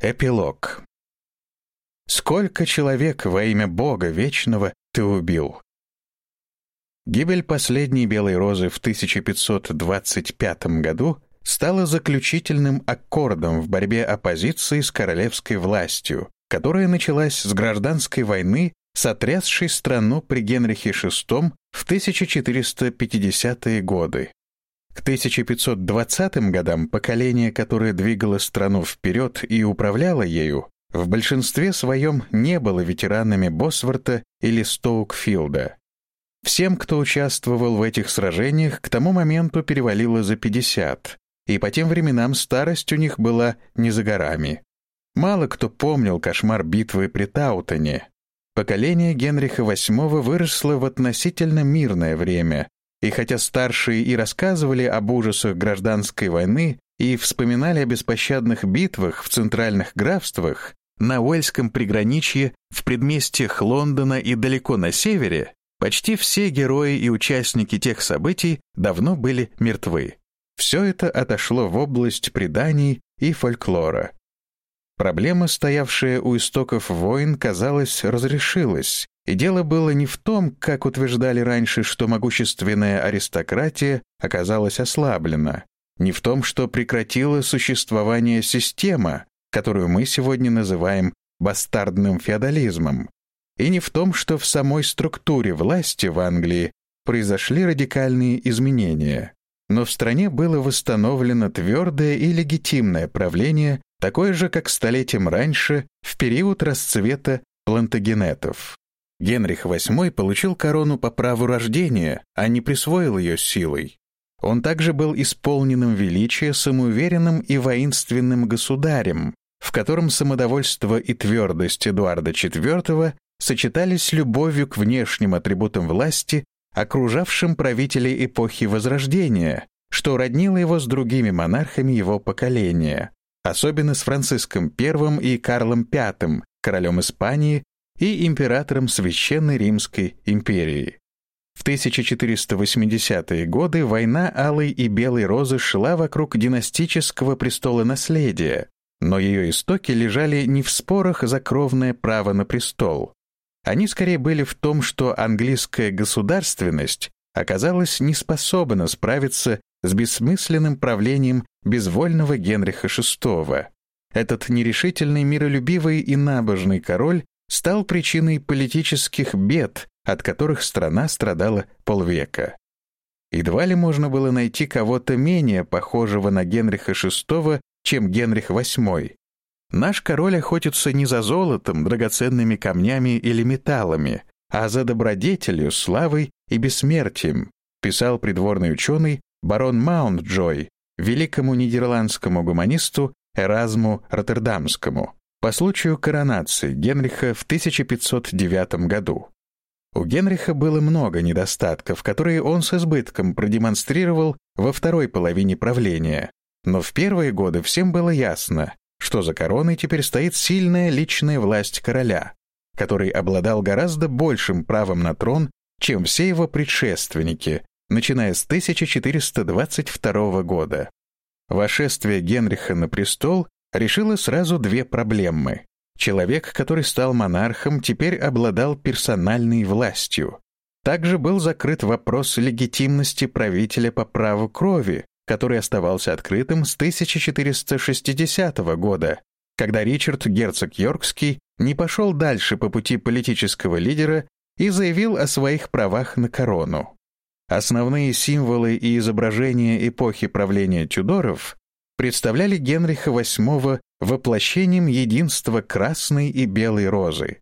Эпилог. Сколько человек во имя Бога Вечного ты убил? Гибель последней Белой Розы в 1525 году стала заключительным аккордом в борьбе оппозиции с королевской властью, которая началась с гражданской войны, сотрясшей страну при Генрихе VI в 1450-е годы. К 1520 годам поколение, которое двигало страну вперед и управляло ею, в большинстве своем не было ветеранами Босворта или Стоукфилда. Всем, кто участвовал в этих сражениях, к тому моменту перевалило за 50, и по тем временам старость у них была не за горами. Мало кто помнил кошмар битвы при Таутоне. Поколение Генриха VIII выросло в относительно мирное время, и хотя старшие и рассказывали об ужасах гражданской войны и вспоминали о беспощадных битвах в центральных графствах, на Уэльском приграничье, в предместьях Лондона и далеко на севере, почти все герои и участники тех событий давно были мертвы. Все это отошло в область преданий и фольклора. Проблема, стоявшая у истоков войн, казалось, разрешилась, и дело было не в том, как утверждали раньше, что могущественная аристократия оказалась ослаблена, не в том, что прекратила существование система, которую мы сегодня называем бастардным феодализмом, и не в том, что в самой структуре власти в Англии произошли радикальные изменения. Но в стране было восстановлено твердое и легитимное правление, такое же, как столетием раньше, в период расцвета плантагенетов. Генрих VIII получил корону по праву рождения, а не присвоил ее силой. Он также был исполненным величия, самоуверенным и воинственным государем, в котором самодовольство и твердость Эдуарда IV сочетались с любовью к внешним атрибутам власти, окружавшим правителей эпохи Возрождения, что роднило его с другими монархами его поколения, особенно с Франциском I и Карлом V, королем Испании и императором Священной Римской империи. В 1480-е годы война Алой и Белой Розы шла вокруг династического престола наследия, но ее истоки лежали не в спорах за кровное право на престол. Они скорее были в том, что английская государственность оказалась не способна справиться с бессмысленным правлением безвольного Генриха VI. Этот нерешительный, миролюбивый и набожный король стал причиной политических бед, от которых страна страдала полвека. Едва ли можно было найти кого-то менее похожего на Генриха VI, чем Генрих VIII. Наш король охотится не за золотом, драгоценными камнями или металлами, а за добродетелью, славой и бессмертием, писал придворный ученый барон Маунтджой, великому нидерландскому гуманисту Эразму Роттердамскому по случаю коронации Генриха в 1509 году. У Генриха было много недостатков, которые он с избытком продемонстрировал во второй половине правления, но в первые годы всем было ясно, что за короной теперь стоит сильная личная власть короля, который обладал гораздо большим правом на трон, чем все его предшественники, начиная с 1422 года. Вошествие Генриха на престол решила сразу две проблемы. Человек, который стал монархом, теперь обладал персональной властью. Также был закрыт вопрос легитимности правителя по праву крови, который оставался открытым с 1460 года, когда Ричард, герцог Йоркский, не пошел дальше по пути политического лидера и заявил о своих правах на корону. Основные символы и изображения эпохи правления Тюдоров представляли Генриха VIII воплощением единства красной и белой розы.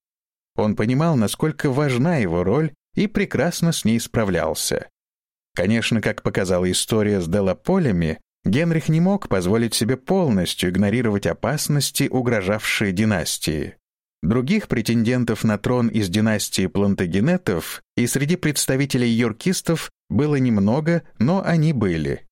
Он понимал, насколько важна его роль и прекрасно с ней справлялся. Конечно, как показала история с Делаполями, Генрих не мог позволить себе полностью игнорировать опасности, угрожавшие династии. Других претендентов на трон из династии Плантагенетов и среди представителей йоркистов было немного, но они были.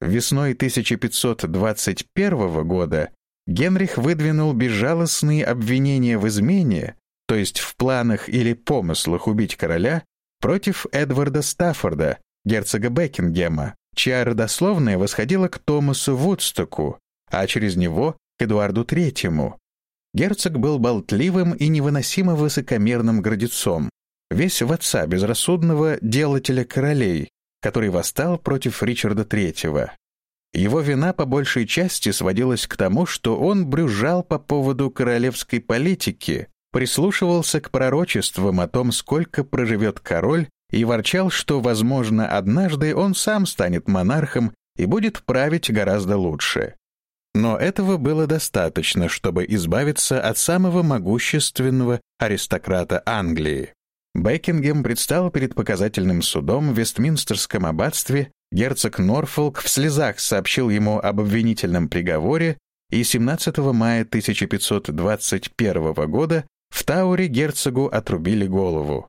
Весной 1521 года Генрих выдвинул безжалостные обвинения в измене, то есть в планах или помыслах убить короля, против Эдварда Стаффорда, герцога Бекингема, чья родословная восходила к Томасу Вудстоку, а через него — к Эдуарду Третьему, Герцог был болтливым и невыносимо высокомерным гордецом, весь в отца безрассудного делателя королей, который восстал против Ричарда III. Его вина по большей части сводилась к тому, что он брюзжал по поводу королевской политики, прислушивался к пророчествам о том, сколько проживет король, и ворчал, что, возможно, однажды он сам станет монархом и будет править гораздо лучше. Но этого было достаточно, чтобы избавиться от самого могущественного аристократа Англии. Бекингем предстал перед показательным судом в Вестминстерском аббатстве, герцог Норфолк в слезах сообщил ему об обвинительном приговоре, и 17 мая 1521 года в Тауре герцогу отрубили голову.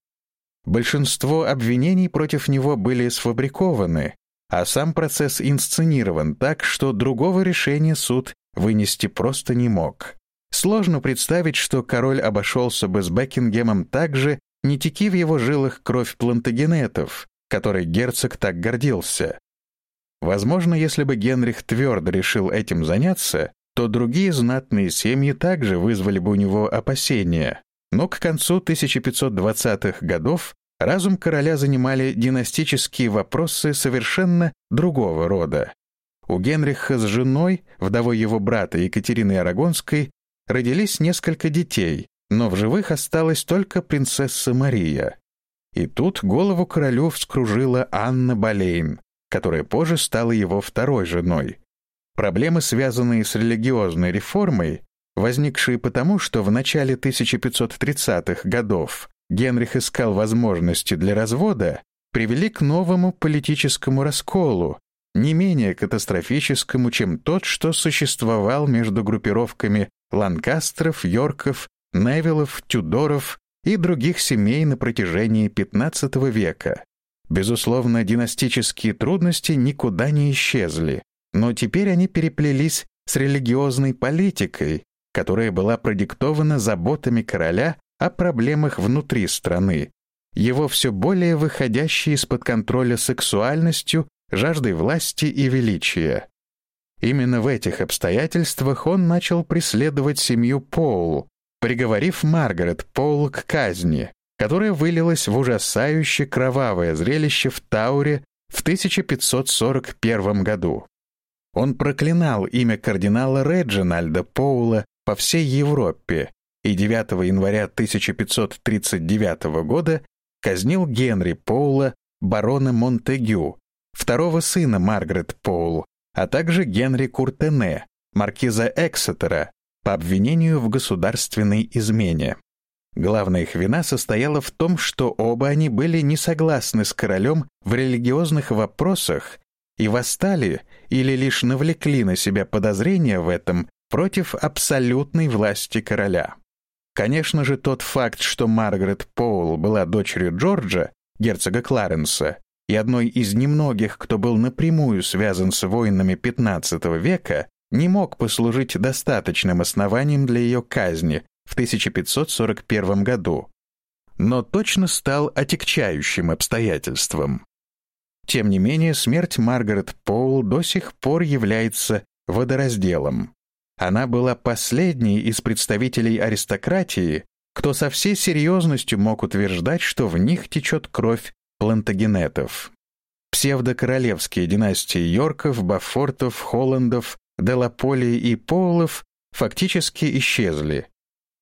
Большинство обвинений против него были сфабрикованы, а сам процесс инсценирован так, что другого решения суд вынести просто не мог. Сложно представить, что король обошелся бы с Бекингемом так же, не теки в его жилах кровь плантагенетов, которой герцог так гордился. Возможно, если бы Генрих твердо решил этим заняться, то другие знатные семьи также вызвали бы у него опасения. Но к концу 1520-х годов разум короля занимали династические вопросы совершенно другого рода. У Генриха с женой, вдовой его брата Екатерины Арагонской, родились несколько детей, но в живых осталась только принцесса Мария. И тут голову королю вскружила Анна Болейн, которая позже стала его второй женой. Проблемы, связанные с религиозной реформой, возникшие потому, что в начале 1530-х годов Генрих искал возможности для развода, привели к новому политическому расколу, не менее катастрофическому, чем тот, что существовал между группировками Ланкастеров, Йорков Невиллов, Тюдоров и других семей на протяжении XV века. Безусловно, династические трудности никуда не исчезли, но теперь они переплелись с религиозной политикой, которая была продиктована заботами короля о проблемах внутри страны, его все более выходящей из-под контроля сексуальностью, жаждой власти и величия. Именно в этих обстоятельствах он начал преследовать семью Поул, приговорив Маргарет Пол к казни, которая вылилась в ужасающе кровавое зрелище в Тауре в 1541 году. Он проклинал имя кардинала Реджинальда Поула по всей Европе и 9 января 1539 года казнил Генри Поула, барона Монтегю, второго сына Маргарет Поул, а также Генри Куртене, маркиза Эксетера, по обвинению в государственной измене. Главная их вина состояла в том, что оба они были не согласны с королем в религиозных вопросах и восстали или лишь навлекли на себя подозрения в этом против абсолютной власти короля. Конечно же, тот факт, что Маргарет Поул была дочерью Джорджа, герцога Кларенса, и одной из немногих, кто был напрямую связан с войнами XV века, не мог послужить достаточным основанием для ее казни в 1541 году, но точно стал отягчающим обстоятельством. Тем не менее, смерть Маргарет Поул до сих пор является водоразделом. Она была последней из представителей аристократии, кто со всей серьезностью мог утверждать, что в них течет кровь плантагенетов. Псевдокоролевские династии Йорков, Баффортов, Холландов Делаполи и Поулов фактически исчезли.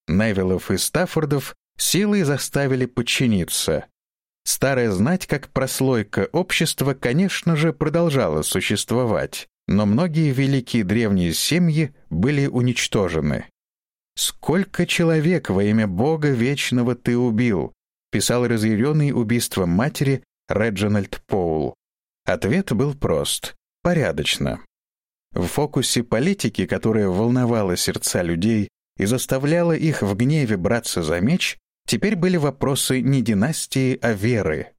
Невиллов и Стаффордов силой заставили подчиниться. Старая знать, как прослойка общества, конечно же, продолжала существовать, но многие великие древние семьи были уничтожены. «Сколько человек во имя Бога Вечного ты убил?» писал разъяренный убийством матери Реджинальд Поул. Ответ был прост — порядочно. В фокусе политики, которая волновала сердца людей и заставляла их в гневе браться за меч, теперь были вопросы не династии, а веры.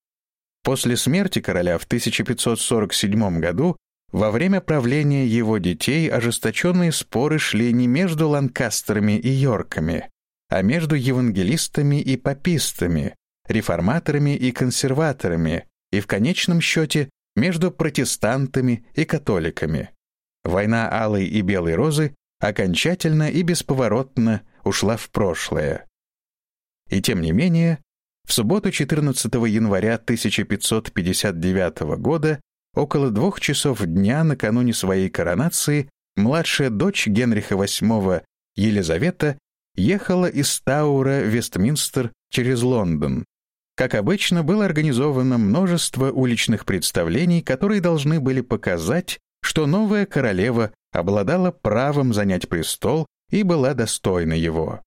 После смерти короля в 1547 году во время правления его детей ожесточенные споры шли не между ланкастерами и йорками, а между евангелистами и папистами, реформаторами и консерваторами, и в конечном счете между протестантами и католиками. Война Алой и Белой Розы окончательно и бесповоротно ушла в прошлое. И тем не менее, в субботу 14 января 1559 года, около двух часов дня накануне своей коронации, младшая дочь Генриха VIII Елизавета ехала из Таура в Вестминстер через Лондон. Как обычно, было организовано множество уличных представлений, которые должны были показать, что новая королева обладала правом занять престол и была достойна его.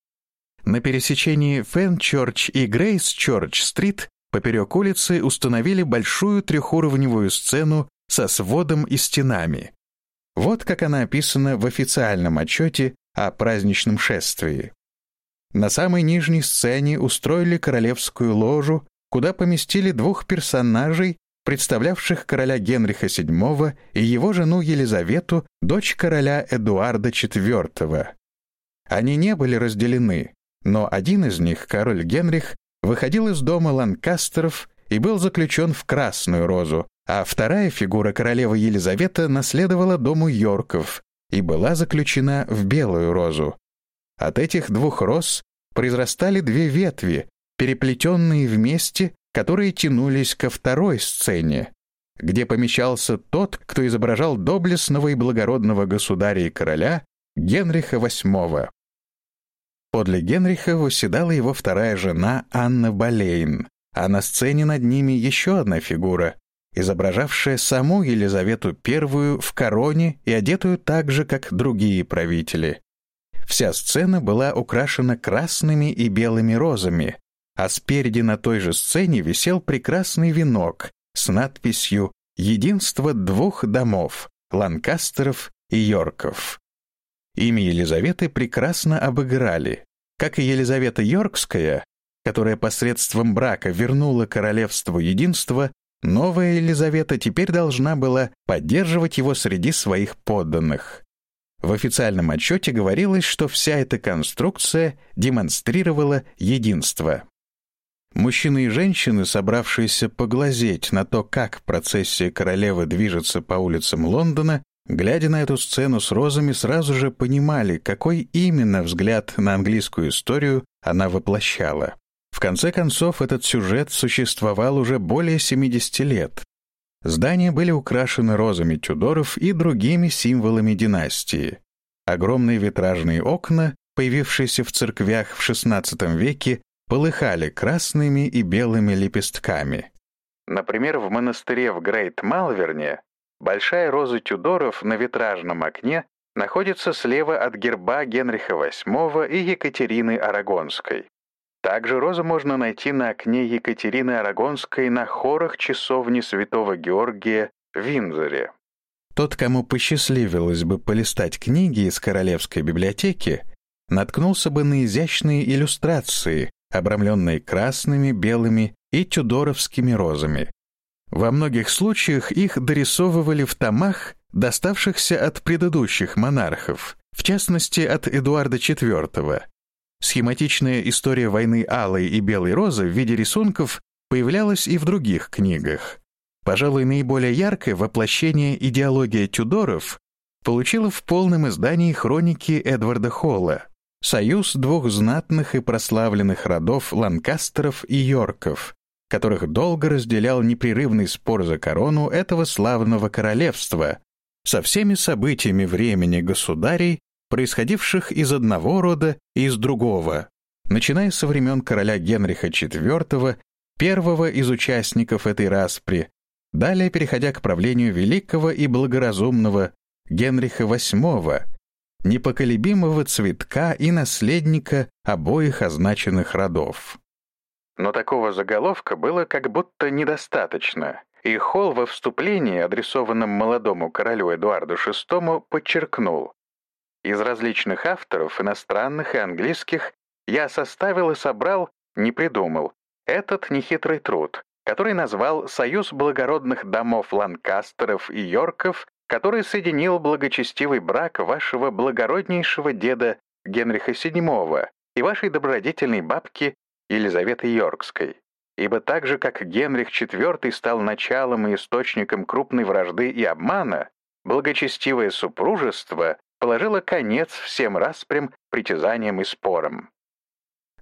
На пересечении Фенчорч и Грейс-Чорч-стрит поперек улицы установили большую трехуровневую сцену со сводом и стенами. Вот как она описана в официальном отчете о праздничном шествии. На самой нижней сцене устроили королевскую ложу, куда поместили двух персонажей, представлявших короля Генриха VII и его жену Елизавету, дочь короля Эдуарда IV. Они не были разделены, но один из них, король Генрих, выходил из дома Ланкастеров и был заключен в красную розу, а вторая фигура королевы Елизавета наследовала дому Йорков и была заключена в белую розу. От этих двух роз произрастали две ветви, переплетенные вместе, которые тянулись ко второй сцене, где помещался тот, кто изображал доблестного и благородного государя и короля Генриха VIII. Подле Генриха восседала его вторая жена Анна Болейн, а на сцене над ними еще одна фигура, изображавшая саму Елизавету I в короне и одетую так же, как другие правители. Вся сцена была украшена красными и белыми розами, а спереди на той же сцене висел прекрасный венок с надписью «Единство двух домов» — Ланкастеров и Йорков. Имя Елизаветы прекрасно обыграли. Как и Елизавета Йоркская, которая посредством брака вернула королевству единство, новая Елизавета теперь должна была поддерживать его среди своих подданных. В официальном отчете говорилось, что вся эта конструкция демонстрировала единство. Мужчины и женщины, собравшиеся поглазеть на то, как процессия королевы движется по улицам Лондона, Глядя на эту сцену с розами, сразу же понимали, какой именно взгляд на английскую историю она воплощала. В конце концов, этот сюжет существовал уже более 70 лет. Здания были украшены розами Тюдоров и другими символами династии. Огромные витражные окна, появившиеся в церквях в XVI веке, полыхали красными и белыми лепестками. Например, в монастыре в Грейт-Малверне Большая роза Тюдоров на витражном окне находится слева от герба Генриха VIII и Екатерины Арагонской. Также розу можно найти на окне Екатерины Арагонской на хорах часовни Святого Георгия в Винзоре. Тот, кому посчастливилось бы полистать книги из Королевской библиотеки, наткнулся бы на изящные иллюстрации, обрамленные красными, белыми и тюдоровскими розами. Во многих случаях их дорисовывали в томах, доставшихся от предыдущих монархов, в частности от Эдуарда IV. Схематичная история войны Алой и Белой Розы в виде рисунков появлялась и в других книгах. Пожалуй, наиболее яркое воплощение идеологии Тюдоров получила в полном издании хроники Эдварда Холла «Союз двух знатных и прославленных родов Ланкастеров и Йорков», которых долго разделял непрерывный спор за корону этого славного королевства, со всеми событиями времени государей, происходивших из одного рода и из другого, начиная со времен короля Генриха IV, первого из участников этой распри, далее переходя к правлению великого и благоразумного Генриха VIII, непоколебимого цветка и наследника обоих означенных родов. Но такого заголовка было как будто недостаточно, и Холл во вступлении, адресованном молодому королю Эдуарду VI, подчеркнул «Из различных авторов, иностранных и английских, я составил и собрал, не придумал, этот нехитрый труд, который назвал «Союз благородных домов Ланкастеров и Йорков», который соединил благочестивый брак вашего благороднейшего деда Генриха VII и вашей добродетельной бабки Елизаветы Йоркской, ибо так же, как Генрих IV стал началом и источником крупной вражды и обмана, благочестивое супружество положила конец всем распрям, притязаниям и спорам.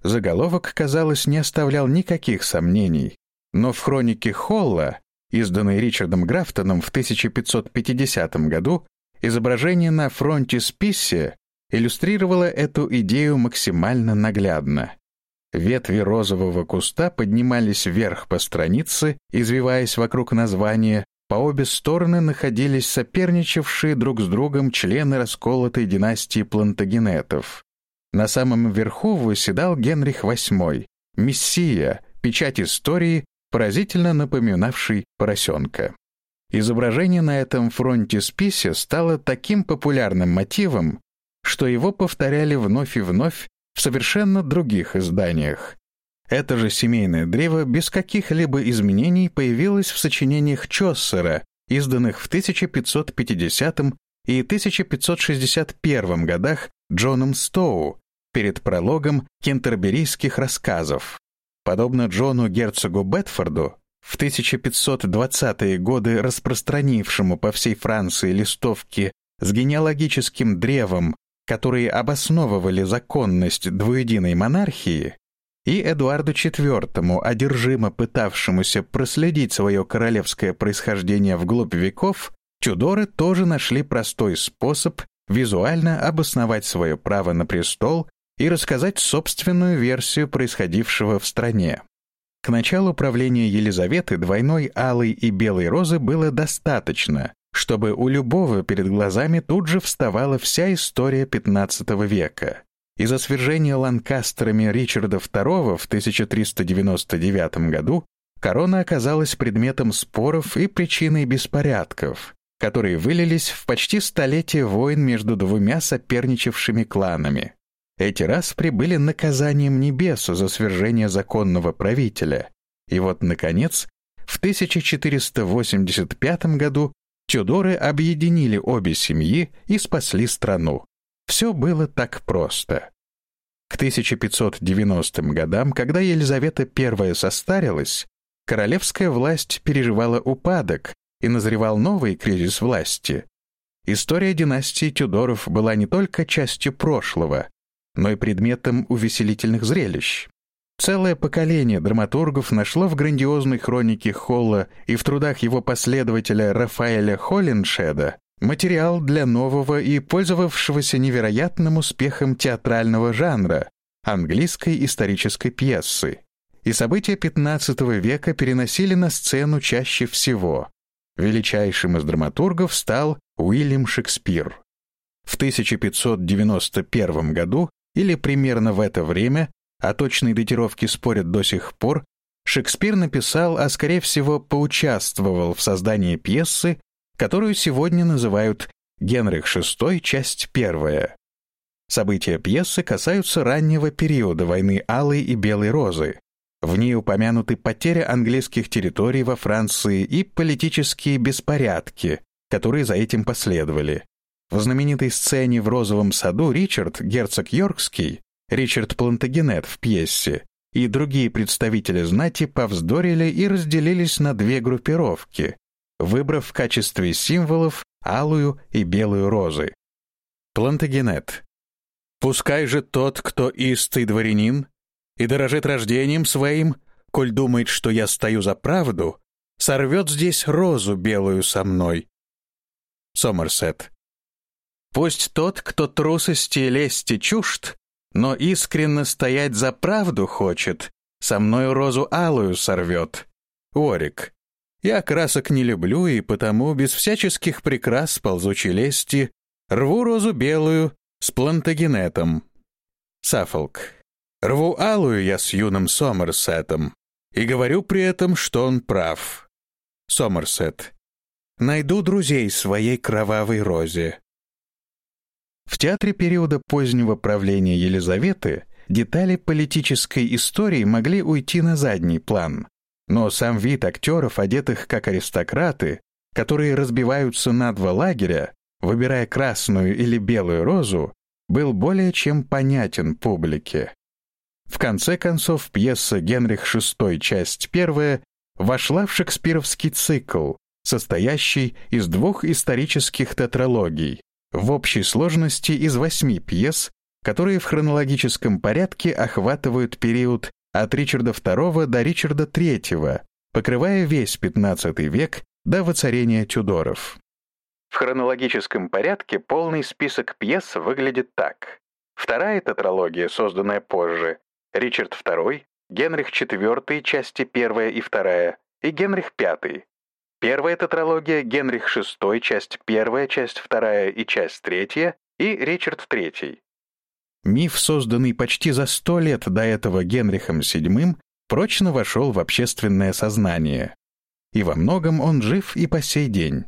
Заголовок, казалось, не оставлял никаких сомнений, но в хронике Холла, изданной Ричардом Графтоном в 1550 году, изображение на фронте Списсе иллюстрировало эту идею максимально наглядно. Ветви розового куста поднимались вверх по странице, извиваясь вокруг названия, по обе стороны находились соперничавшие друг с другом члены расколотой династии плантагенетов. На самом верху выседал Генрих VIII, мессия, печать истории, поразительно напоминавший поросенка. Изображение на этом фронте списи стало таким популярным мотивом, что его повторяли вновь и вновь в совершенно других изданиях. Это же семейное древо без каких-либо изменений появилось в сочинениях Чоссера, изданных в 1550 и 1561 годах Джоном Стоу перед прологом кентерберийских рассказов. Подобно Джону герцогу Бетфорду, в 1520-е годы распространившему по всей Франции листовки с генеалогическим древом, которые обосновывали законность двуединой монархии, и Эдуарду IV, одержимо пытавшемуся проследить свое королевское происхождение вглубь веков, Тюдоры тоже нашли простой способ визуально обосновать свое право на престол и рассказать собственную версию происходившего в стране. К началу правления Елизаветы двойной алой и белой розы было достаточно, чтобы у любого перед глазами тут же вставала вся история XV века. Из-за свержения ланкастерами Ричарда II в 1399 году корона оказалась предметом споров и причиной беспорядков, которые вылились в почти столетие войн между двумя соперничавшими кланами. Эти распри были наказанием небесу за свержение законного правителя. И вот, наконец, в 1485 году Тюдоры объединили обе семьи и спасли страну. Все было так просто. К 1590 годам, когда Елизавета I состарилась, королевская власть переживала упадок и назревал новый кризис власти. История династии Тюдоров была не только частью прошлого, но и предметом увеселительных зрелищ. Целое поколение драматургов нашло в грандиозной хронике Холла и в трудах его последователя Рафаэля Холлиншеда материал для нового и пользовавшегося невероятным успехом театрального жанра английской исторической пьесы. И события XV века переносили на сцену чаще всего. Величайшим из драматургов стал Уильям Шекспир. В 1591 году или примерно в это время, о точной датировке спорят до сих пор, Шекспир написал, а скорее всего поучаствовал в создании пьесы, которую сегодня называют «Генрих VI. Часть первая». События пьесы касаются раннего периода войны Алой и Белой Розы. В ней упомянуты потеря английских территорий во Франции и политические беспорядки, которые за этим последовали. В знаменитой сцене в Розовом саду Ричард, герцог Йоркский, Ричард Плантагенет в пьесе, и другие представители знати повздорили и разделились на две группировки, выбрав в качестве символов алую и белую розы. Плантагенет. «Пускай же тот, кто истый дворянин и дорожит рождением своим, коль думает, что я стою за правду, сорвет здесь розу белую со мной». Сомерсет. Пусть тот, кто трусости и лести чужд, но искренно стоять за правду хочет, со мною розу алую сорвет. Орик. Я красок не люблю, и потому без всяческих прикрас ползучей лести рву розу белую с плантагенетом. Сафолк. Рву алую я с юным Сомерсетом, и говорю при этом, что он прав. Сомерсет. Найду друзей своей кровавой розе. В театре периода позднего правления Елизаветы детали политической истории могли уйти на задний план, но сам вид актеров, одетых как аристократы, которые разбиваются на два лагеря, выбирая красную или белую розу, был более чем понятен публике. В конце концов, пьеса «Генрих VI. Часть первая» вошла в шекспировский цикл, состоящий из двух исторических тетралогий в общей сложности из восьми пьес, которые в хронологическом порядке охватывают период от Ричарда II до Ричарда III, покрывая весь XV век до воцарения Тюдоров. В хронологическом порядке полный список пьес выглядит так. Вторая тетралогия, созданная позже, Ричард II, Генрих IV, части 1 и 2, и Генрих V. Первая тетралогия, Генрих VI, часть 1, часть 2 и часть 3, и Ричард III. Миф, созданный почти за сто лет до этого Генрихом VII, прочно вошел в общественное сознание. И во многом он жив и по сей день.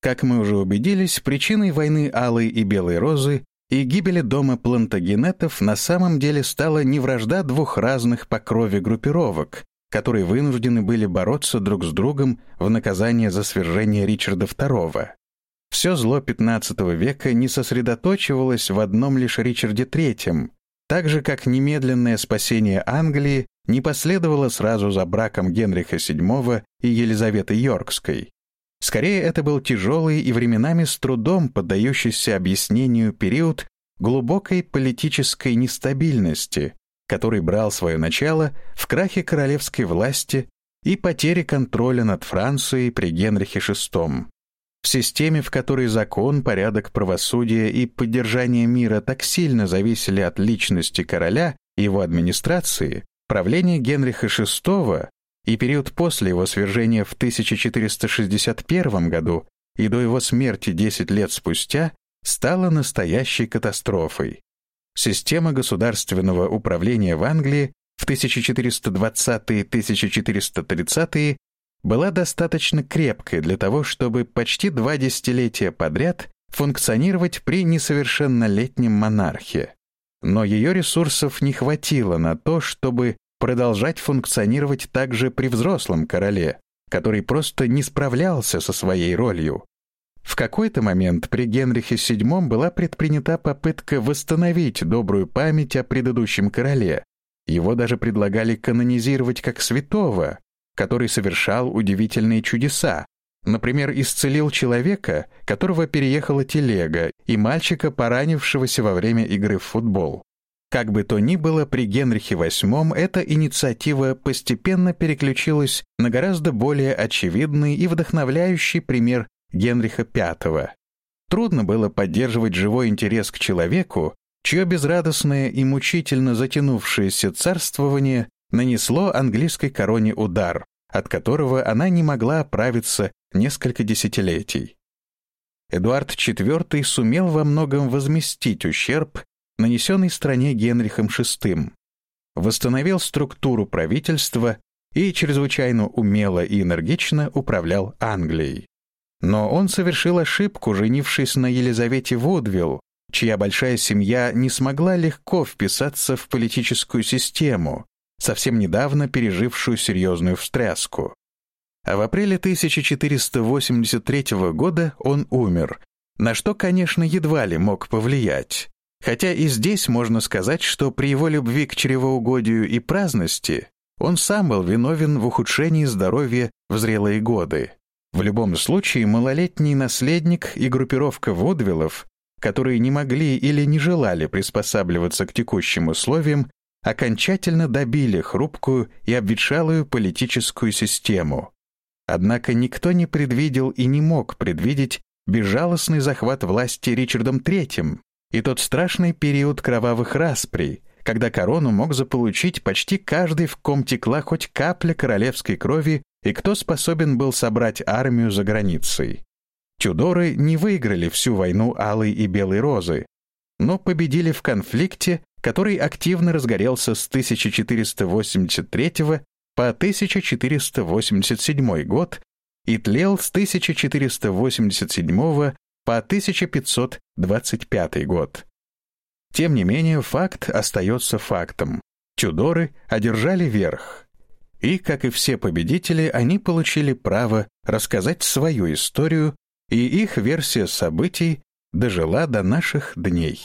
Как мы уже убедились, причиной войны Алой и Белой Розы и гибели дома плантагенетов на самом деле стала не вражда двух разных по крови группировок, которые вынуждены были бороться друг с другом в наказание за свержение Ричарда II. Все зло XV века не сосредоточивалось в одном лишь Ричарде III, так же, как немедленное спасение Англии не последовало сразу за браком Генриха VII и Елизаветы Йоркской. Скорее, это был тяжелый и временами с трудом поддающийся объяснению период глубокой политической нестабильности, который брал свое начало в крахе королевской власти и потере контроля над Францией при Генрихе VI. В системе, в которой закон, порядок правосудия и поддержание мира так сильно зависели от личности короля и его администрации, правление Генриха VI и период после его свержения в 1461 году и до его смерти 10 лет спустя стало настоящей катастрофой. Система государственного управления в Англии в 1420-1430-е была достаточно крепкой для того, чтобы почти два десятилетия подряд функционировать при несовершеннолетнем монархе. Но ее ресурсов не хватило на то, чтобы продолжать функционировать также при взрослом короле, который просто не справлялся со своей ролью. В какой-то момент при Генрихе VII была предпринята попытка восстановить добрую память о предыдущем короле. Его даже предлагали канонизировать как святого, который совершал удивительные чудеса. Например, исцелил человека, которого переехала телега, и мальчика, поранившегося во время игры в футбол. Как бы то ни было, при Генрихе VIII эта инициатива постепенно переключилась на гораздо более очевидный и вдохновляющий пример Генриха V. Трудно было поддерживать живой интерес к человеку, чье безрадостное и мучительно затянувшееся царствование нанесло английской короне удар, от которого она не могла оправиться несколько десятилетий. Эдуард IV сумел во многом возместить ущерб, нанесенный стране Генрихом VI, восстановил структуру правительства и чрезвычайно умело и энергично управлял Англией. Но он совершил ошибку, женившись на Елизавете Вудвилл, чья большая семья не смогла легко вписаться в политическую систему, совсем недавно пережившую серьезную встряску. А в апреле 1483 года он умер, на что, конечно, едва ли мог повлиять. Хотя и здесь можно сказать, что при его любви к чревоугодию и праздности он сам был виновен в ухудшении здоровья в зрелые годы. В любом случае, малолетний наследник и группировка Вудвиллов, которые не могли или не желали приспосабливаться к текущим условиям, окончательно добили хрупкую и обветшалую политическую систему. Однако никто не предвидел и не мог предвидеть безжалостный захват власти Ричардом III и тот страшный период кровавых расприй, когда корону мог заполучить почти каждый, в ком текла хоть капля королевской крови и кто способен был собрать армию за границей. Тюдоры не выиграли всю войну Алой и Белой Розы, но победили в конфликте, который активно разгорелся с 1483 по 1487 год и тлел с 1487 по 1525 год. Тем не менее, факт остается фактом. Тюдоры одержали верх. И, как и все победители, они получили право рассказать свою историю, и их версия событий дожила до наших дней.